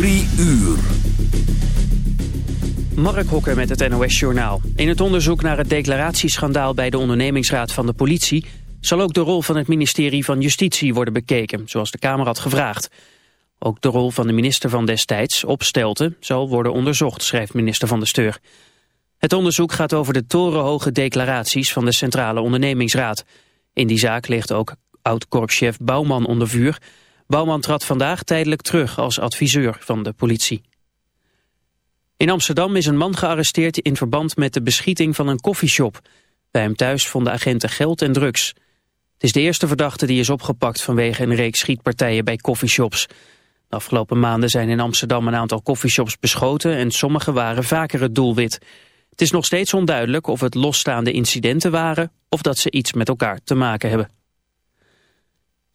Drie uur. Mark Hokker met het NOS Journaal. In het onderzoek naar het declaratieschandaal bij de ondernemingsraad van de politie... zal ook de rol van het ministerie van Justitie worden bekeken, zoals de Kamer had gevraagd. Ook de rol van de minister van destijds, Opstelten, zal worden onderzocht, schrijft minister Van de Steur. Het onderzoek gaat over de torenhoge declaraties van de Centrale Ondernemingsraad. In die zaak ligt ook oud-korpschef Bouwman onder vuur... Bouwman trad vandaag tijdelijk terug als adviseur van de politie. In Amsterdam is een man gearresteerd in verband met de beschieting van een koffieshop. Bij hem thuis vonden agenten geld en drugs. Het is de eerste verdachte die is opgepakt vanwege een reeks schietpartijen bij koffieshops. De afgelopen maanden zijn in Amsterdam een aantal koffieshops beschoten en sommige waren vaker het doelwit. Het is nog steeds onduidelijk of het losstaande incidenten waren of dat ze iets met elkaar te maken hebben.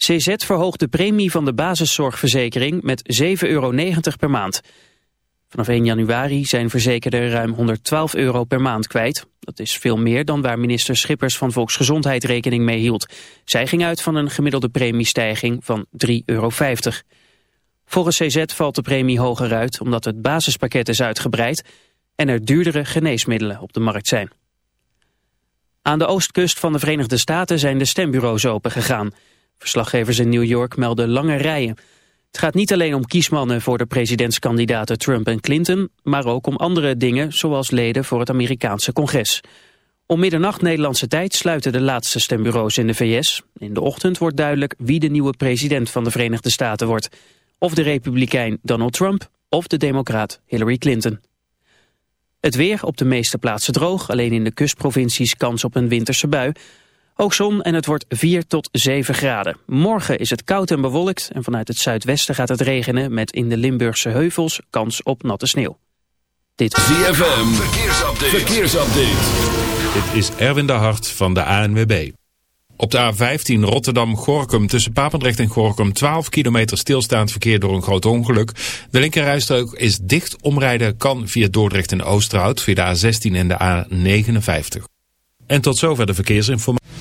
CZ verhoogt de premie van de basiszorgverzekering met 7,90 euro per maand. Vanaf 1 januari zijn verzekerden ruim 112 euro per maand kwijt. Dat is veel meer dan waar minister Schippers van Volksgezondheid rekening mee hield. Zij ging uit van een gemiddelde premiestijging van 3,50 euro. Volgens CZ valt de premie hoger uit omdat het basispakket is uitgebreid... en er duurdere geneesmiddelen op de markt zijn. Aan de oostkust van de Verenigde Staten zijn de stembureaus opengegaan... Verslaggevers in New York melden lange rijen. Het gaat niet alleen om kiesmannen voor de presidentskandidaten Trump en Clinton... maar ook om andere dingen, zoals leden voor het Amerikaanse congres. Om middernacht Nederlandse tijd sluiten de laatste stembureaus in de VS. In de ochtend wordt duidelijk wie de nieuwe president van de Verenigde Staten wordt. Of de republikein Donald Trump of de democraat Hillary Clinton. Het weer op de meeste plaatsen droog, alleen in de kustprovincies kans op een winterse bui... Ook zon en het wordt 4 tot 7 graden. Morgen is het koud en bewolkt en vanuit het zuidwesten gaat het regenen... met in de Limburgse heuvels kans op natte sneeuw. Dit is ZFM, verkeersupdate. verkeersupdate. Dit is Erwin de Hart van de ANWB. Op de A15 Rotterdam-Gorkum tussen Papendrecht en Gorkum 12 kilometer stilstaand verkeer door een groot ongeluk. De linkerrijstrook is dicht. Omrijden kan via Dordrecht en Oosterhout via de A16 en de A59. En tot zover de verkeersinformatie.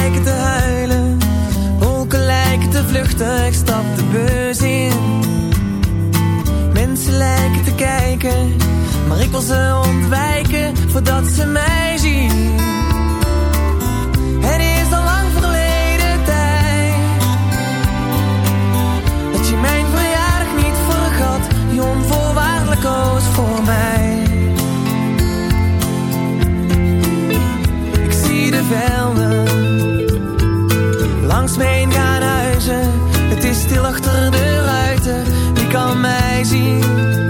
lijken te huilen. Wolken lijken te vluchten. Stap de bus in. Mensen lijken te kijken. Maar ik wil ze ontwijken voordat ze mij zien. Het is al lang verleden tijd. Dat je mijn verjaardag niet vergat. Die onvoorwaardelijk koos voor mij. Ik zie de velden langs me heen gaan huizen. Het is stil achter de ruiten. Wie kan mij zien?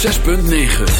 106.9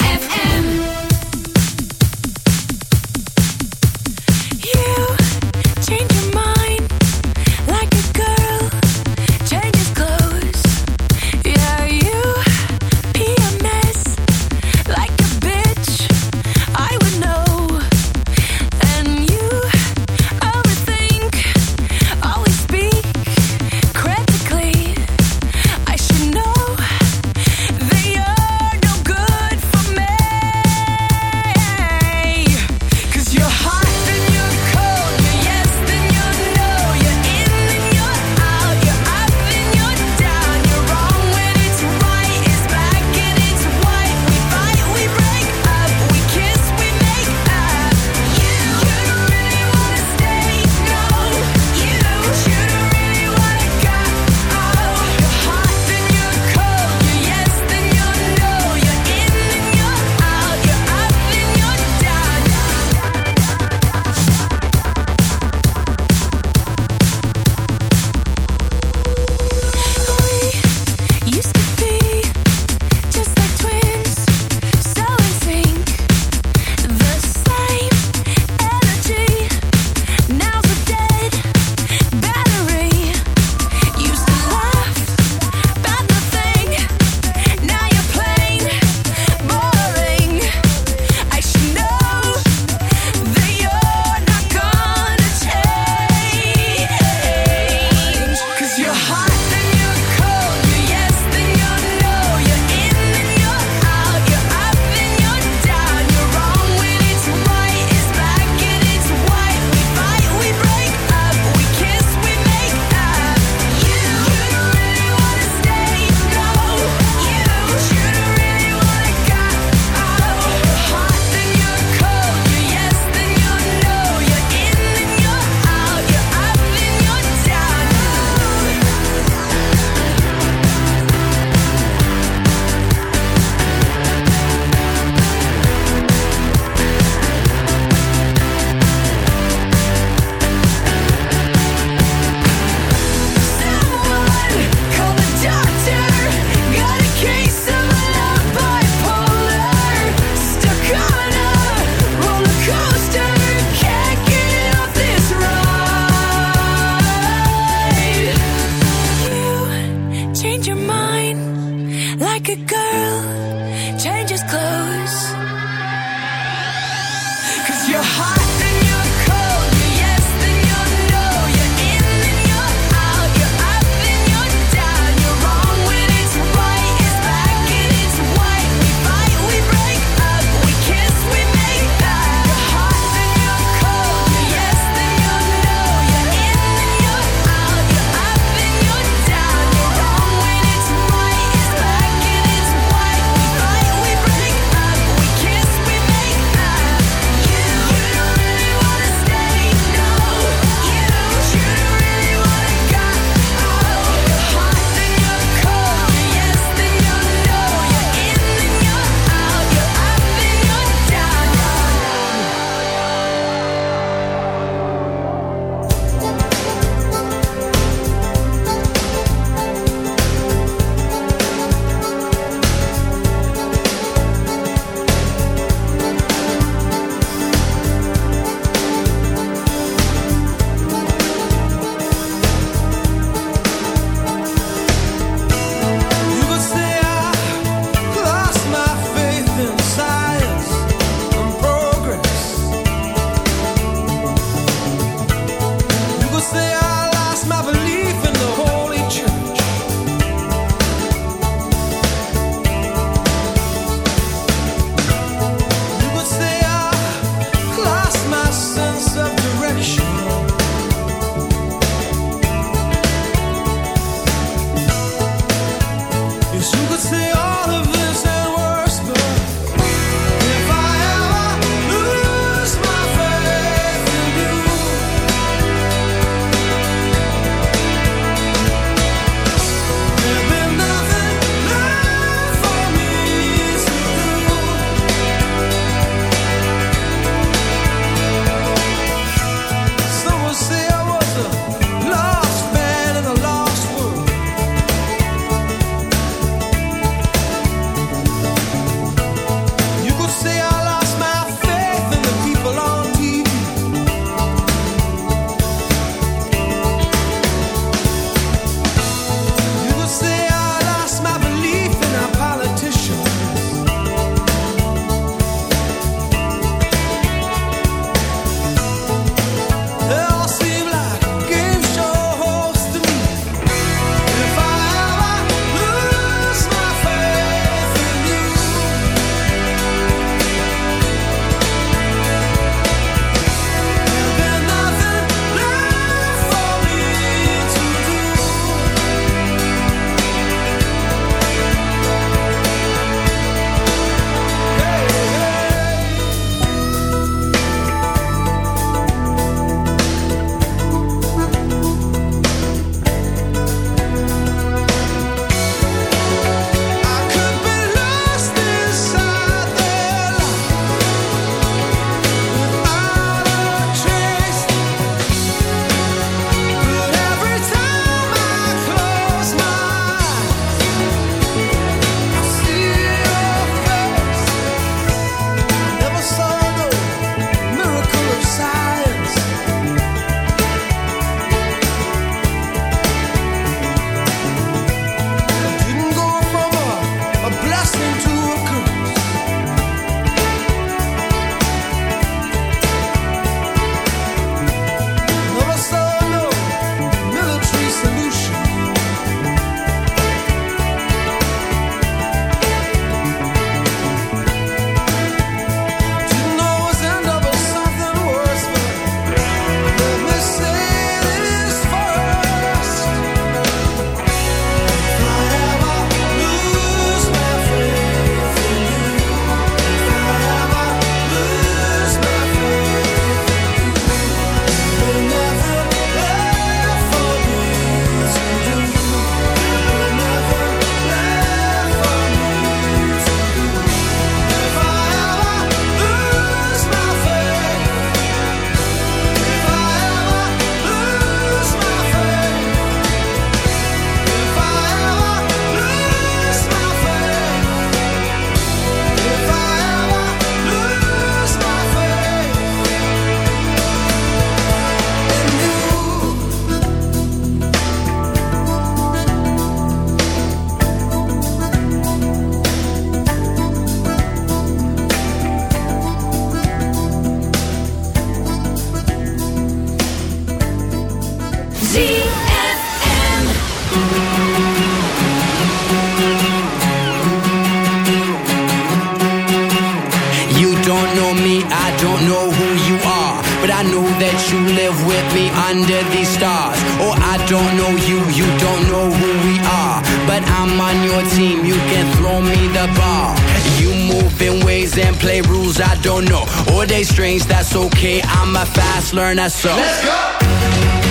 girl. All day strings, that's okay. I'm a fast learner, so. Let's go!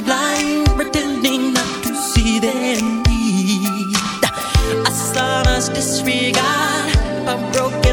blind, pretending not to see their need. A sonorous disregard, a broken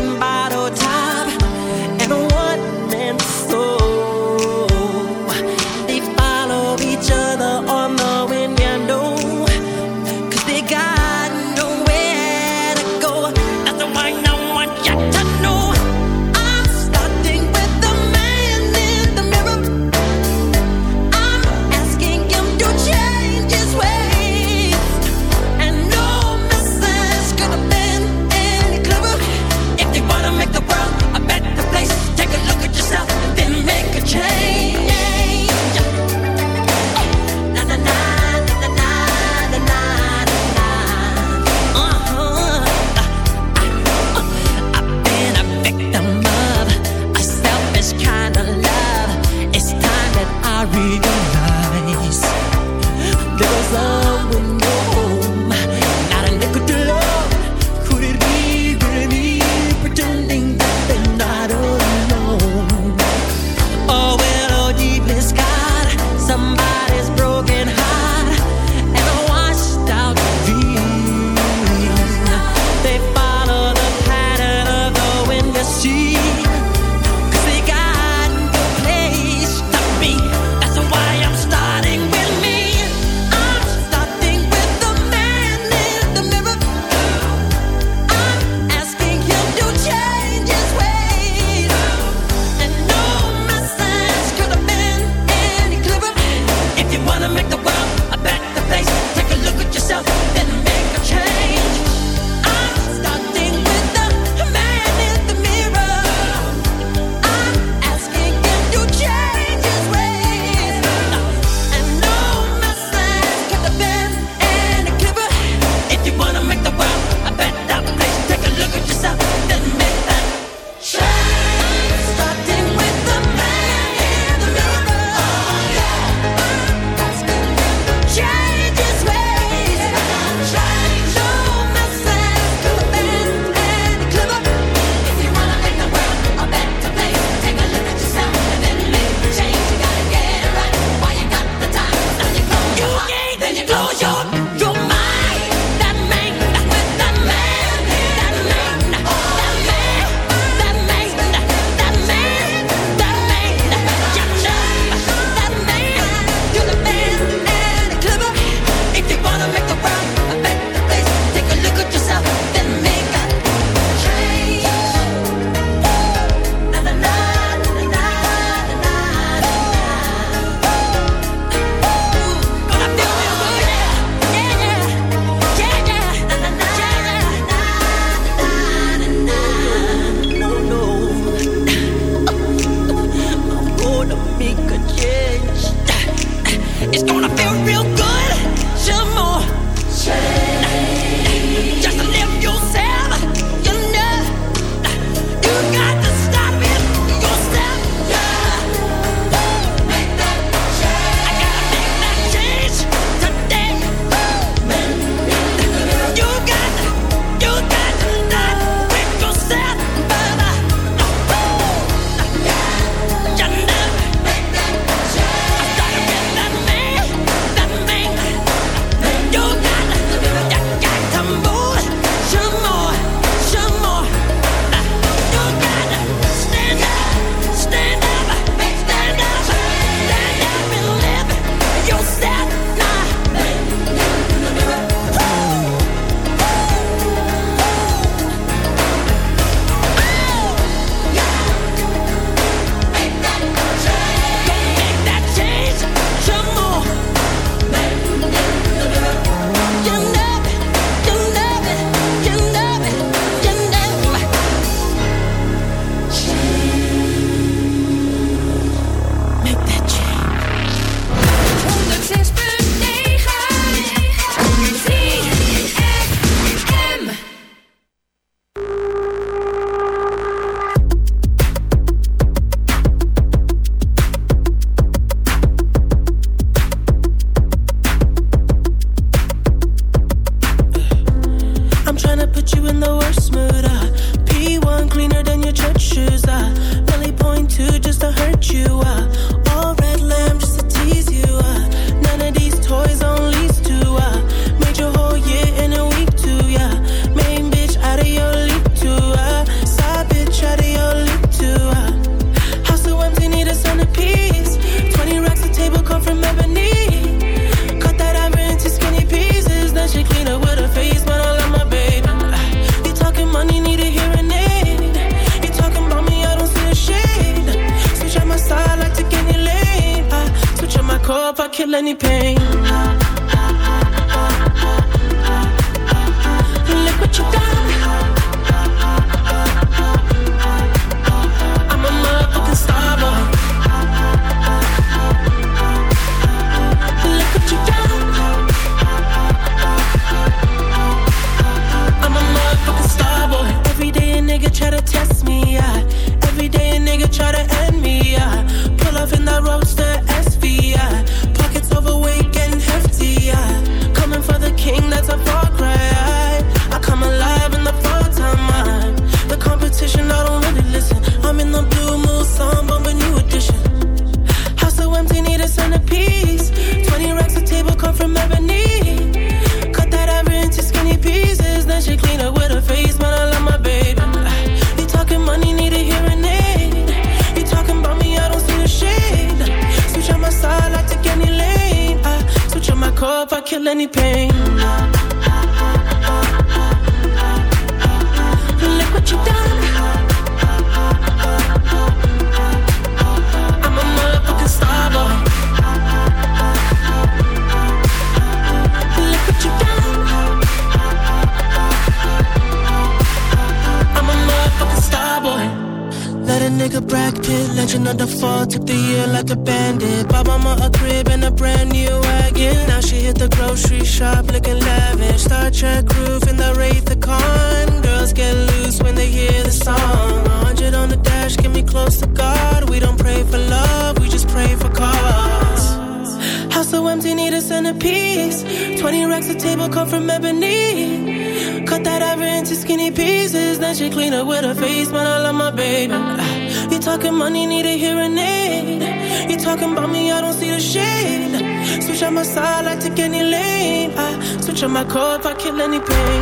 I don't see the shade. Switch on my side, I take any lane. I switch on my car if I kill any pain.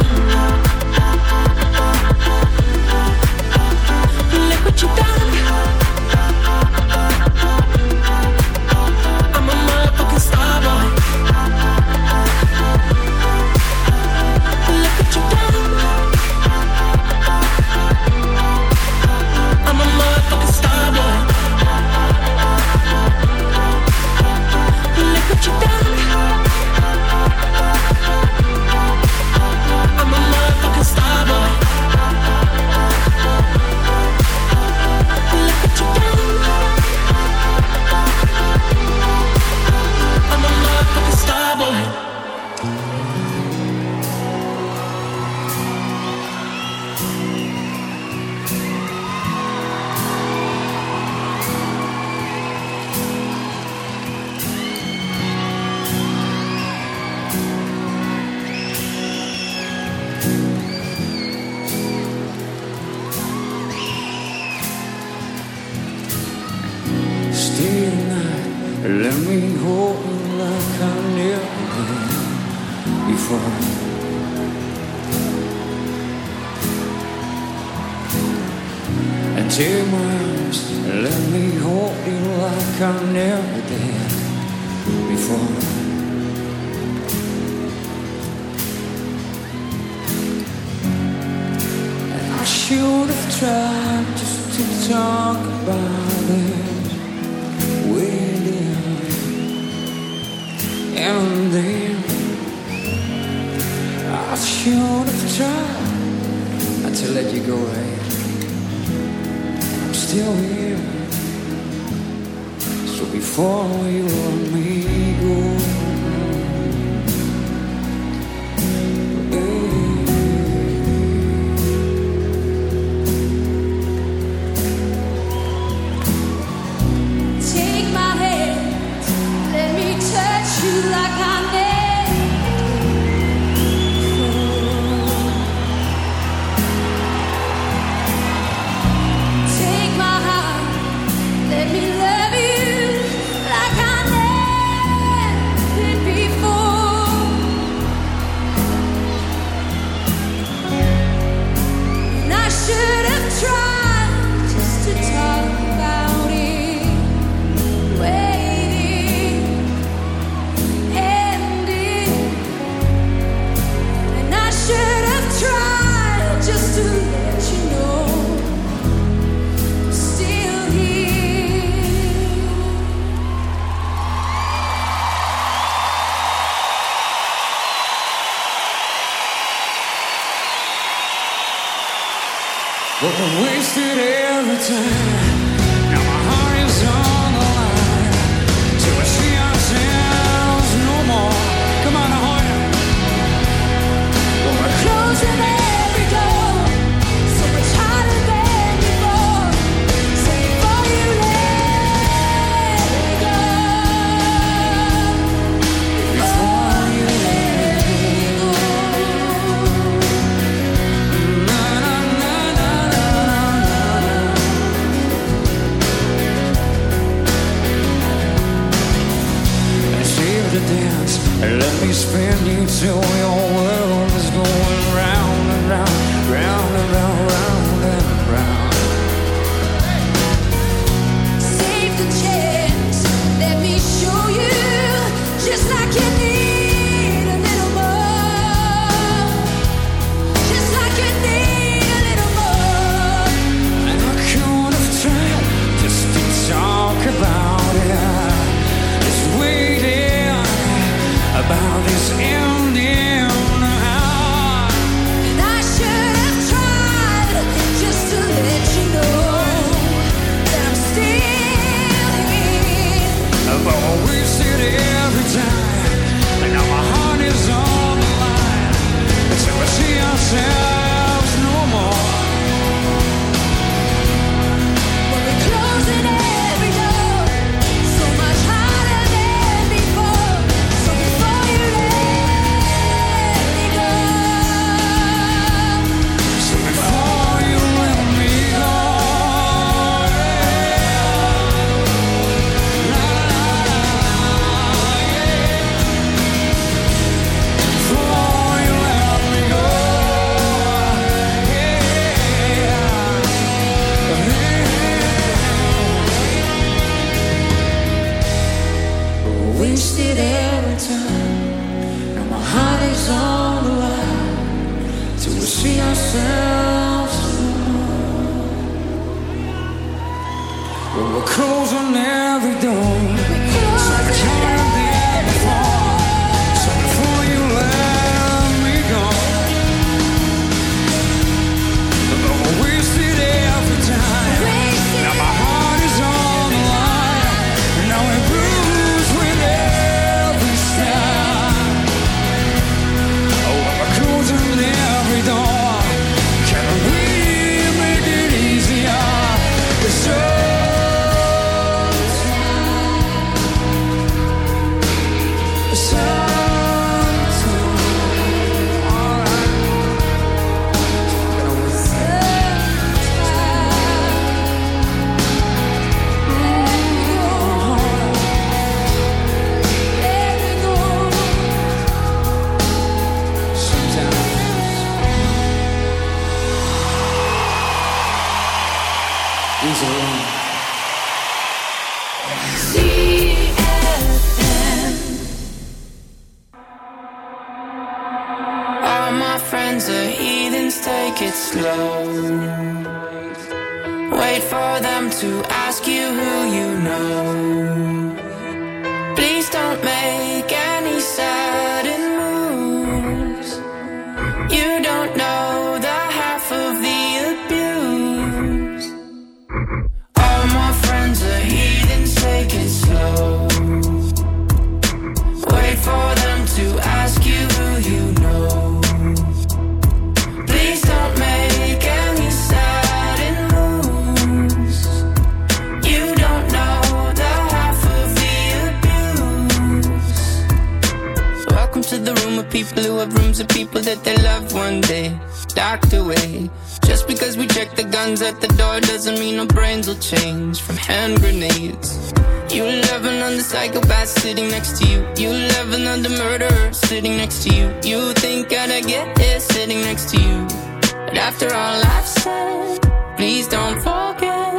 Look what you done. to let you go away. I'm still here. So before you or me. to dance. Let me spin you till your world is going round. sitting next to you. You love another murderer sitting next to you. You think I'd get it. sitting next to you. But after all I've said, please don't forget.